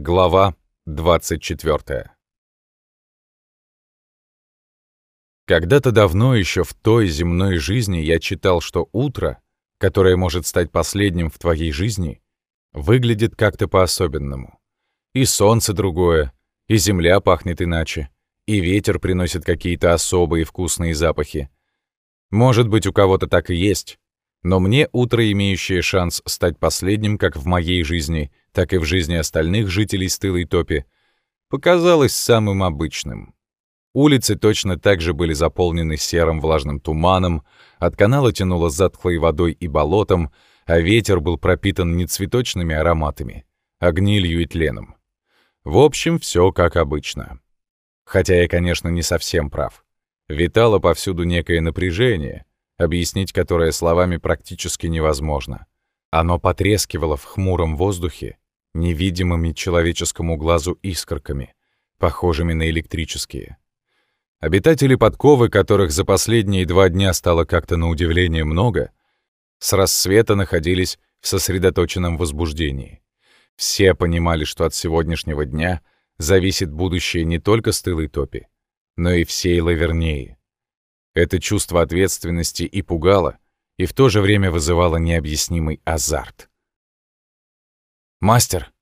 Глава 24 Когда-то давно еще в той земной жизни я читал, что утро, которое может стать последним в твоей жизни, выглядит как-то по-особенному. И солнце другое, и земля пахнет иначе, и ветер приносит какие-то особые вкусные запахи. Может быть, у кого-то так и есть, но мне утро, имеющее шанс стать последним как в моей жизни, так и в жизни остальных жителей стылой топи, показалось самым обычным. Улицы точно так же были заполнены серым влажным туманом, от канала тянуло затхлой водой и болотом, а ветер был пропитан не цветочными ароматами, а гнилью и тленом. В общем, все как обычно. Хотя я, конечно, не совсем прав. Витало повсюду некое напряжение, объяснить которое словами практически невозможно. Оно потрескивало в хмуром воздухе невидимыми человеческому глазу искорками, похожими на электрические. Обитатели подковы, которых за последние два дня стало как-то на удивление много, с рассвета находились в сосредоточенном возбуждении. Все понимали, что от сегодняшнего дня зависит будущее не только стылой топи, но и всей Лавернеи. Это чувство ответственности и пугало, и в то же время вызывало необъяснимый азарт. «Мастер!»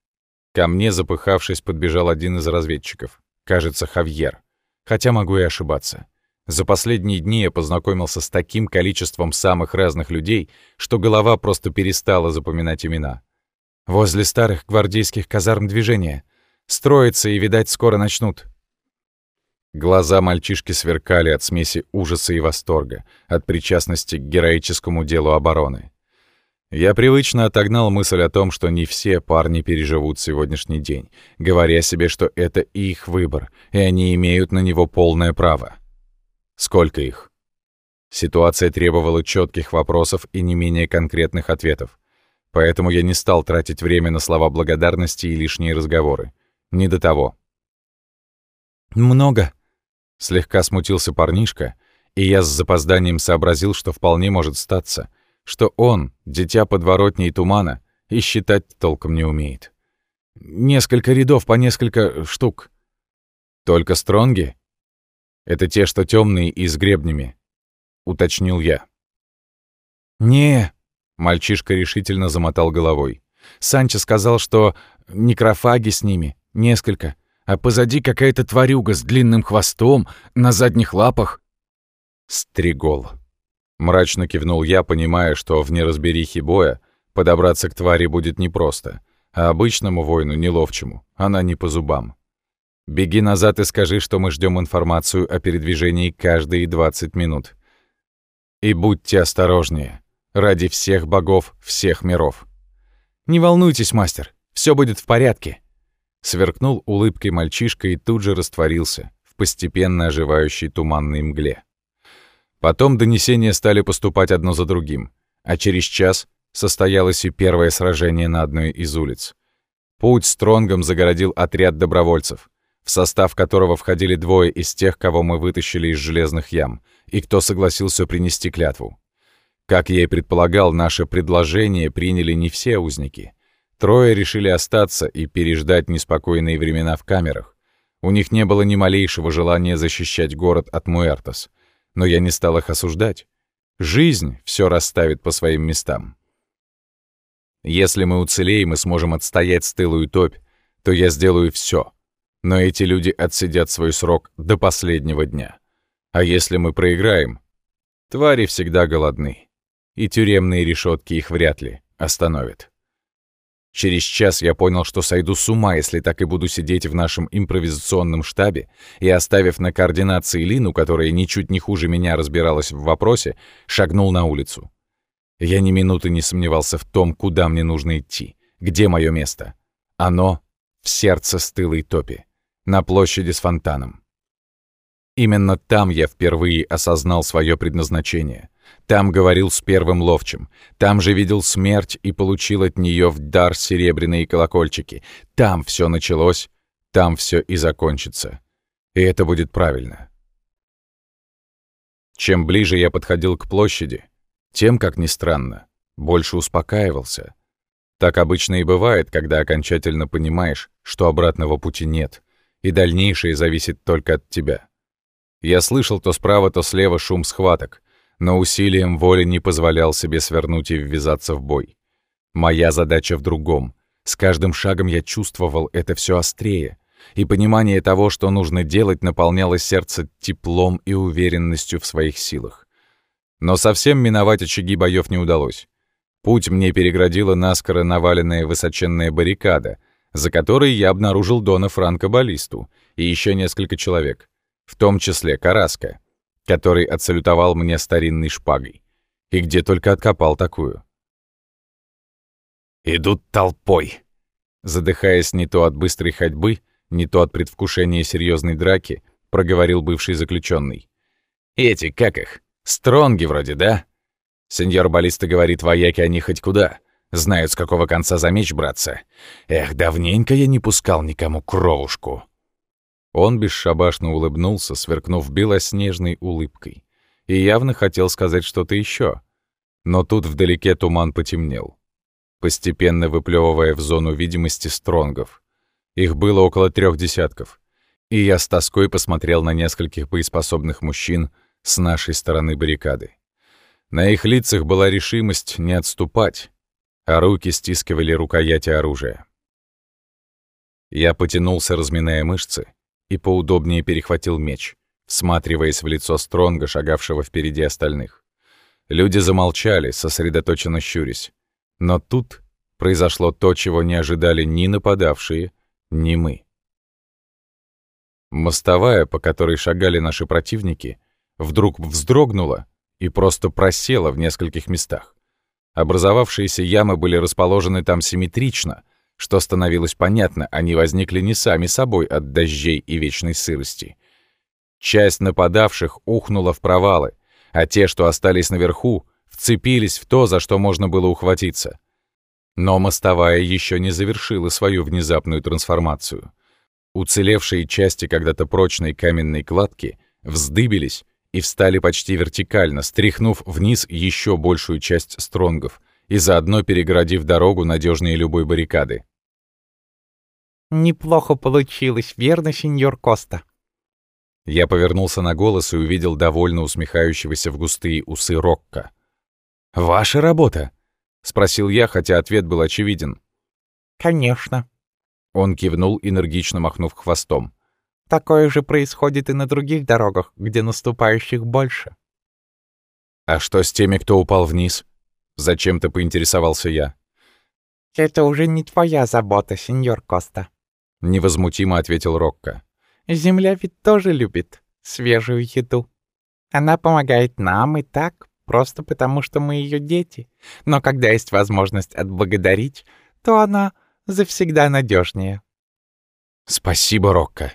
Ко мне, запыхавшись, подбежал один из разведчиков. Кажется, Хавьер. Хотя могу и ошибаться. За последние дни я познакомился с таким количеством самых разных людей, что голова просто перестала запоминать имена. Возле старых гвардейских казарм движения. Строятся и, видать, скоро начнут. Глаза мальчишки сверкали от смеси ужаса и восторга, от причастности к героическому делу обороны. Я привычно отогнал мысль о том, что не все парни переживут сегодняшний день, говоря себе, что это их выбор, и они имеют на него полное право. Сколько их? Ситуация требовала четких вопросов и не менее конкретных ответов. Поэтому я не стал тратить время на слова благодарности и лишние разговоры. Не до того. «Много», Слегка смутился парнишка, и я с запозданием сообразил, что вполне может статься, что он, дитя подворотней тумана, и считать толком не умеет. Несколько рядов по несколько штук. Только стронги? Это те, что темные и с гребнями, уточнил я. Не, мальчишка решительно замотал головой. Санчо сказал, что некрофаги с ними, несколько а позади какая-то тварюга с длинным хвостом, на задних лапах. «Стригол», — мрачно кивнул я, понимая, что в неразберихе боя подобраться к твари будет непросто, а обычному воину неловчему, она не по зубам. «Беги назад и скажи, что мы ждем информацию о передвижении каждые 20 минут. И будьте осторожнее, ради всех богов всех миров». «Не волнуйтесь, мастер, все будет в порядке», Сверкнул улыбкой мальчишка и тут же растворился в постепенно оживающей туманной мгле. Потом донесения стали поступать одно за другим, а через час состоялось и первое сражение на одной из улиц. Путь Стронгом загородил отряд добровольцев, в состав которого входили двое из тех, кого мы вытащили из железных ям, и кто согласился принести клятву. Как я и предполагал, наше предложение приняли не все узники. Трое решили остаться и переждать неспокойные времена в камерах. У них не было ни малейшего желания защищать город от Муэртос. Но я не стал их осуждать. Жизнь все расставит по своим местам. Если мы уцелеем и сможем отстоять стылую топь, то я сделаю все. Но эти люди отсидят свой срок до последнего дня. А если мы проиграем, твари всегда голодны, и тюремные решетки их вряд ли остановят. Через час я понял, что сойду с ума, если так и буду сидеть в нашем импровизационном штабе и, оставив на координации Лину, которая ничуть не хуже меня разбиралась в вопросе, шагнул на улицу. Я ни минуты не сомневался в том, куда мне нужно идти, где мое место. Оно в сердце стылой топи, на площади с фонтаном. Именно там я впервые осознал свое предназначение — там говорил с первым ловчим. Там же видел смерть и получил от нее в дар серебряные колокольчики. Там все началось, там все и закончится. И это будет правильно. Чем ближе я подходил к площади, тем, как ни странно, больше успокаивался. Так обычно и бывает, когда окончательно понимаешь, что обратного пути нет, и дальнейшее зависит только от тебя. Я слышал то справа, то слева шум схваток, но усилием воли не позволял себе свернуть и ввязаться в бой. Моя задача в другом. С каждым шагом я чувствовал это все острее, и понимание того, что нужно делать, наполняло сердце теплом и уверенностью в своих силах. Но совсем миновать очаги боев не удалось. Путь мне переградила наскоро наваленная высоченная баррикада, за которой я обнаружил Дона Франко Баллисту и еще несколько человек, в том числе Караска, который отсалютовал мне старинной шпагой. И где только откопал такую. «Идут толпой!» Задыхаясь не то от быстрой ходьбы, не то от предвкушения серьезной драки, проговорил бывший заключенный. «Эти, как их? Стронги вроде, да? Сеньор Баллиста говорит, вояки они хоть куда. Знают, с какого конца за меч браться. Эх, давненько я не пускал никому кровушку». Он бесшабашно улыбнулся, сверкнув белоснежной улыбкой. И явно хотел сказать что-то еще. Но тут вдалеке туман потемнел, постепенно выплевывая в зону видимости стронгов. Их было около трех десятков. И я с тоской посмотрел на нескольких боеспособных мужчин с нашей стороны баррикады. На их лицах была решимость не отступать, а руки стискивали рукояти оружия. Я потянулся, разминая мышцы, и поудобнее перехватил меч, всматриваясь в лицо Стронга, шагавшего впереди остальных. Люди замолчали, сосредоточенно щурясь. Но тут произошло то, чего не ожидали ни нападавшие, ни мы. Мостовая, по которой шагали наши противники, вдруг вздрогнула и просто просела в нескольких местах. Образовавшиеся ямы были расположены там симметрично, что становилось понятно, они возникли не сами собой от дождей и вечной сырости. Часть нападавших ухнула в провалы, а те, что остались наверху, вцепились в то, за что можно было ухватиться. Но мостовая еще не завершила свою внезапную трансформацию. Уцелевшие части когда-то прочной каменной кладки вздыбились и встали почти вертикально, стряхнув вниз еще большую часть стронгов и заодно перегородив дорогу надежнее любой баррикады. «Неплохо получилось, верно, сеньор Коста?» Я повернулся на голос и увидел довольно усмехающегося в густые усы Рокко. «Ваша работа?» — спросил я, хотя ответ был очевиден. «Конечно». Он кивнул, энергично махнув хвостом. Такое же происходит и на других дорогах, где наступающих больше. «А что с теми, кто упал вниз?» Зачем-то поинтересовался я. «Это уже не твоя забота, сеньор Коста», — невозмутимо ответил Рокко. «Земля ведь тоже любит свежую еду. Она помогает нам и так, просто потому что мы ее дети. Но когда есть возможность отблагодарить, то она завсегда надежнее. «Спасибо, Рокко»,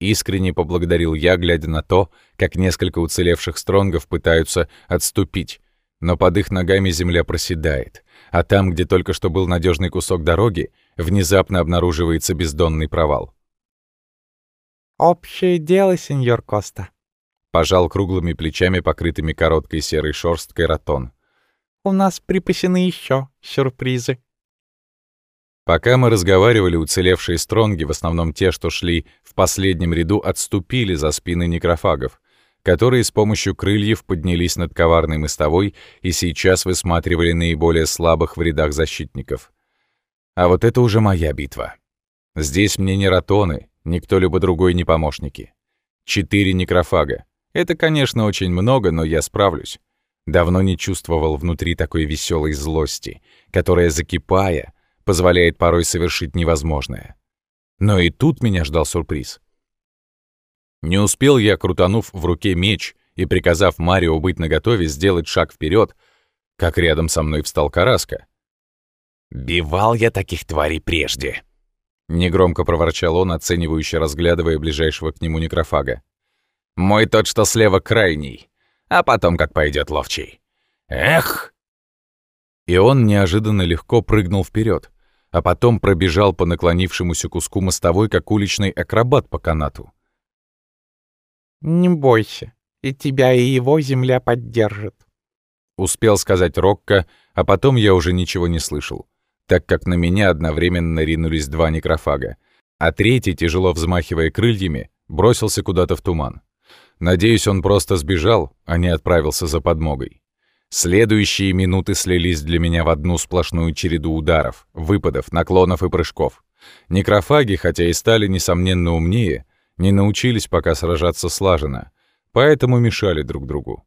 Искренне поблагодарил я, глядя на то, как несколько уцелевших стронгов пытаются отступить, но под их ногами земля проседает, а там, где только что был надежный кусок дороги, внезапно обнаруживается бездонный провал. «Общее дело, сеньор Коста», — пожал круглыми плечами, покрытыми короткой серой шерсткой ратон. «У нас припасены еще сюрпризы». Пока мы разговаривали, уцелевшие стронги, в основном те, что шли в последнем ряду, отступили за спины некрофагов, которые с помощью крыльев поднялись над коварной мостовой и сейчас высматривали наиболее слабых в рядах защитников. А вот это уже моя битва. Здесь мне не ратоны, ни кто-либо другой не помощники. Четыре некрофага. Это, конечно, очень много, но я справлюсь. Давно не чувствовал внутри такой веселой злости, которая, закипая, позволяет порой совершить невозможное. Но и тут меня ждал сюрприз. Не успел я, крутанув в руке меч и приказав Марио быть наготове сделать шаг вперед, как рядом со мной встал Караска. «Бивал я таких тварей прежде», — негромко проворчал он, оценивающе разглядывая ближайшего к нему некрофага. «Мой тот, что слева крайний, а потом как пойдет ловчий. Эх!» И он неожиданно легко прыгнул вперед, а потом пробежал по наклонившемуся куску мостовой, как уличный акробат по канату. «Не бойся, и тебя, и его земля поддержит», — успел сказать Рокко, а потом я уже ничего не слышал, так как на меня одновременно ринулись два некрофага, а третий, тяжело взмахивая крыльями, бросился куда-то в туман. Надеюсь, он просто сбежал, а не отправился за подмогой. Следующие минуты слились для меня в одну сплошную череду ударов, выпадов, наклонов и прыжков. Некрофаги, хотя и стали, несомненно, умнее, не научились пока сражаться слаженно, поэтому мешали друг другу.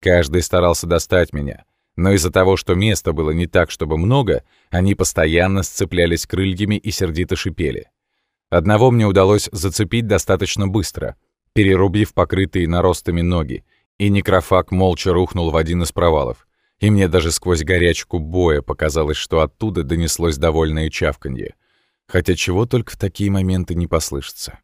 Каждый старался достать меня, но из-за того, что места было не так, чтобы много, они постоянно сцеплялись крыльями и сердито шипели. Одного мне удалось зацепить достаточно быстро, перерубив покрытые наростами ноги, и некрофаг молча рухнул в один из провалов. И мне даже сквозь горячку боя показалось, что оттуда донеслось довольное чавканье. Хотя чего только в такие моменты не послышится.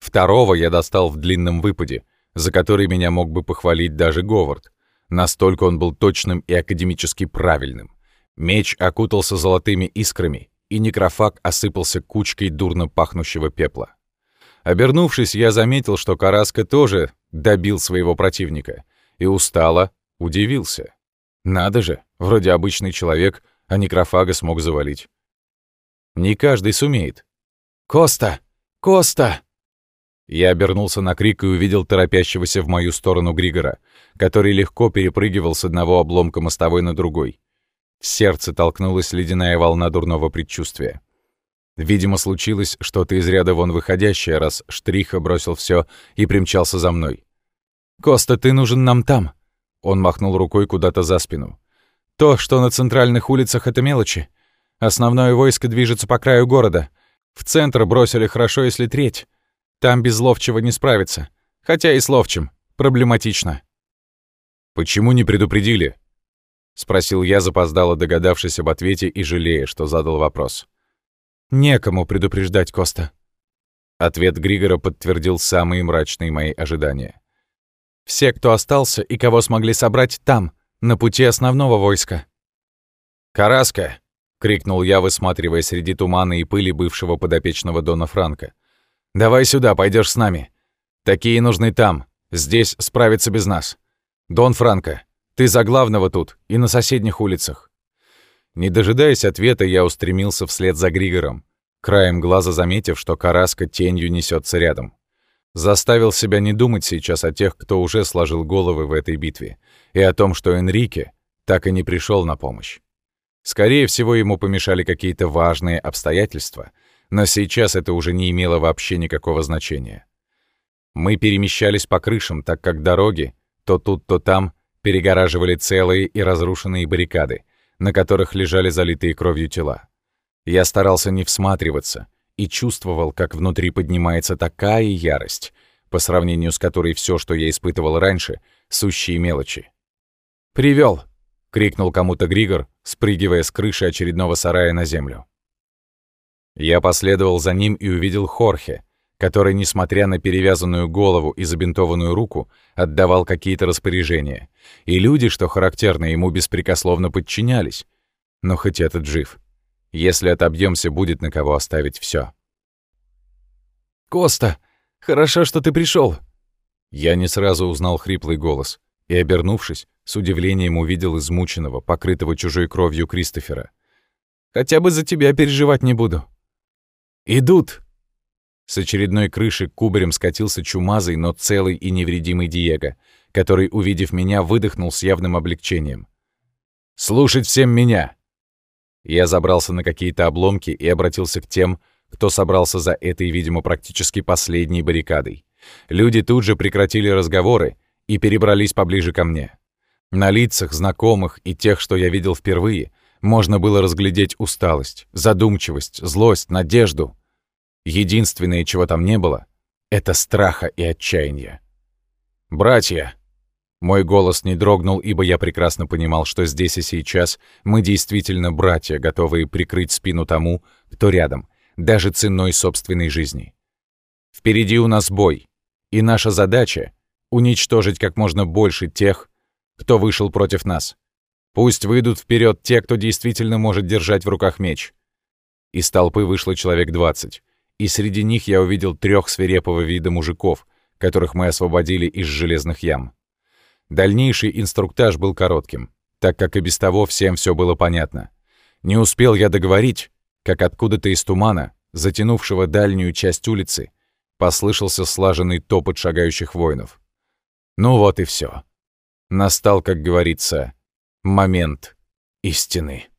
Второго я достал в длинном выпаде, за который меня мог бы похвалить даже Говард. Настолько он был точным и академически правильным. Меч окутался золотыми искрами, и некрофаг осыпался кучкой дурно пахнущего пепла. Обернувшись, я заметил, что Караска тоже добил своего противника, и устало удивился. Надо же, вроде обычный человек, а некрофага смог завалить. Не каждый сумеет. «Коста! Коста!» Я обернулся на крик и увидел торопящегося в мою сторону Григора, который легко перепрыгивал с одного обломка мостовой на другой. В сердце толкнулась ледяная волна дурного предчувствия. Видимо, случилось что-то из ряда вон выходящее, раз Штриха бросил все и примчался за мной. «Коста, ты нужен нам там!» Он махнул рукой куда-то за спину. «То, что на центральных улицах, — это мелочи. Основное войско движется по краю города. В центр бросили хорошо, если треть. Там без ловчего не справиться. Хотя и с ловчим. Проблематично». «Почему не предупредили?» — спросил я, запоздало догадавшись об ответе и жалея, что задал вопрос. «Некому предупреждать Коста». Ответ Григора подтвердил самые мрачные мои ожидания. «Все, кто остался и кого смогли собрать там, на пути основного войска». «Караска!» — крикнул я, высматривая среди тумана и пыли бывшего подопечного Дона Франка. «Давай сюда, пойдешь с нами. Такие нужны там. Здесь справиться без нас. Дон Франко, ты за главного тут и на соседних улицах». Не дожидаясь ответа, я устремился вслед за Григором, краем глаза заметив, что Караска тенью несется рядом. Заставил себя не думать сейчас о тех, кто уже сложил головы в этой битве, и о том, что Энрике так и не пришел на помощь. Скорее всего, ему помешали какие-то важные обстоятельства, но сейчас это уже не имело вообще никакого значения. Мы перемещались по крышам, так как дороги, то тут, то там, перегораживали целые и разрушенные баррикады, на которых лежали залитые кровью тела. Я старался не всматриваться и чувствовал, как внутри поднимается такая ярость, по сравнению с которой все, что я испытывал раньше, сущие мелочи. «Привёл!» — крикнул кому-то Григор, спрыгивая с крыши очередного сарая на землю. Я последовал за ним и увидел Хорхе, который, несмотря на перевязанную голову и забинтованную руку, отдавал какие-то распоряжения, и люди, что характерно, ему беспрекословно подчинялись. Но хоть этот жив. Если отобьемся, будет на кого оставить все. «Коста, хорошо, что ты пришел. Я не сразу узнал хриплый голос и, обернувшись, с удивлением увидел измученного, покрытого чужой кровью Кристофера. «Хотя бы за тебя переживать не буду». «Идут!» С очередной крыши кубарем скатился чумазый, но целый и невредимый Диего, который, увидев меня, выдохнул с явным облегчением. «Слушать всем меня!» Я забрался на какие-то обломки и обратился к тем, кто собрался за этой, видимо, практически последней баррикадой. Люди тут же прекратили разговоры и перебрались поближе ко мне. На лицах знакомых и тех, что я видел впервые, можно было разглядеть усталость, задумчивость, злость, надежду — Единственное, чего там не было, — это страха и отчаяния. «Братья!» Мой голос не дрогнул, ибо я прекрасно понимал, что здесь и сейчас мы действительно братья, готовые прикрыть спину тому, кто рядом, даже ценой собственной жизни. Впереди у нас бой, и наша задача — уничтожить как можно больше тех, кто вышел против нас. Пусть выйдут вперед те, кто действительно может держать в руках меч. Из толпы вышло человек двадцать и среди них я увидел трех свирепого вида мужиков, которых мы освободили из железных ям. Дальнейший инструктаж был коротким, так как и без того всем все было понятно. Не успел я договорить, как откуда-то из тумана затянувшего дальнюю часть улицы, послышался слаженный топот шагающих воинов. Ну вот и все. Настал, как говорится, момент истины.